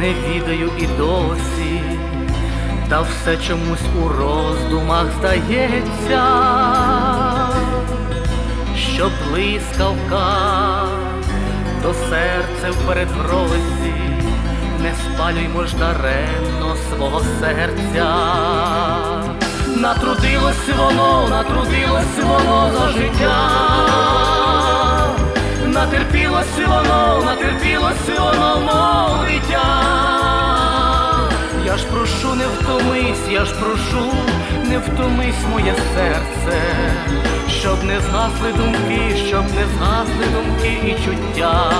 не відаю і досі, та все чомусь у роздумах здається, що блискавка до серця в передгрозі, не спалюймо ж даремно свого серця. Натрудилось воно, натрудилось воно натерпілось воно, натерпілось воно, мов дитя. Я ж прошу, не втомись, я ж прошу, не втомись моє серце, щоб не згасли думки, щоб не згасли думки і чуття.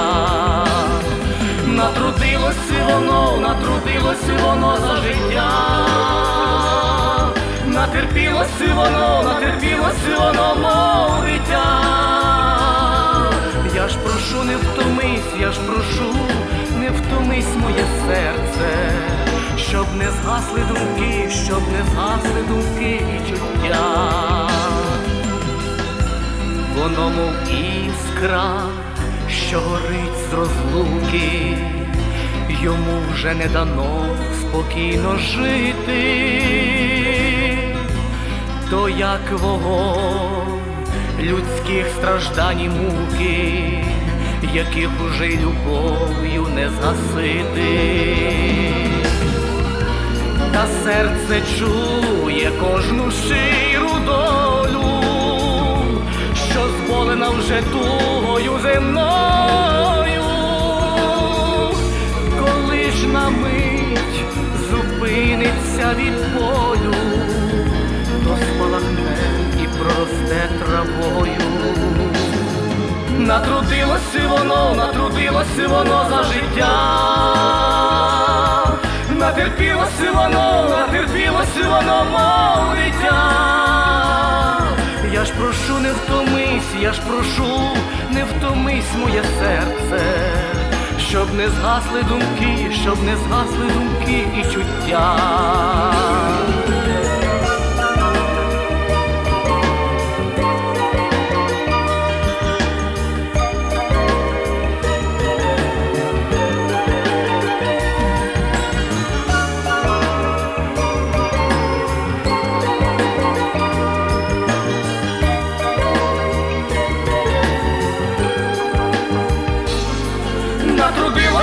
Натрудилось воно, натрудилось воно за життя, натерпілось воно, натерпілось воно, мов дитя. Втомись, я ж прошу, не втомись моє серце, щоб не згасли думки, щоб не згасли думки і чуття. Воно, мов іскра, що горить з розлуки, йому вже не дано спокійно жити, то як вогонь людських страждань і муки, яких уже любов'ю не згасити. Та серце чує кожну щиру долю, що зболена вже тугою земною, коли ж на мить Натрудилось воно, натрудилось воно за життя, натерпілось воно, натерпілось воно, мов дитя. Я ж прошу, не втомись, я ж прошу, не втомись моє серце, щоб не згасли думки, щоб не згасли думки і чуття.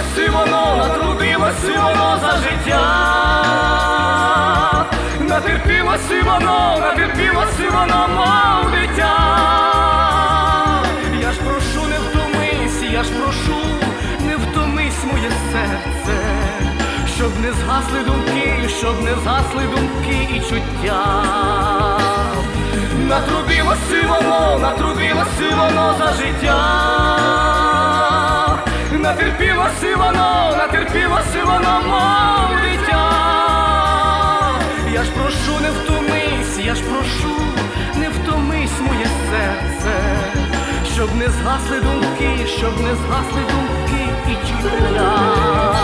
Натрудилось воно, натрудилось воно за життя, натерпілось воно, натерпілось воно, мов дитя. Я ж прошу, не втомись, я ж прошу, не втомись моє серце, щоб не згасли думки, щоб не згасли думки і чуття. Натрудилось воно, натрудилось воно за життя. Натерпілося воно, натерпілося воно, мов дитя. Я ж прошу, не втомись, я ж прошу, не втомись моє серце, щоб не згасли думки, щоб не згасли думки і чуття.